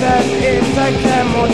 that if I can more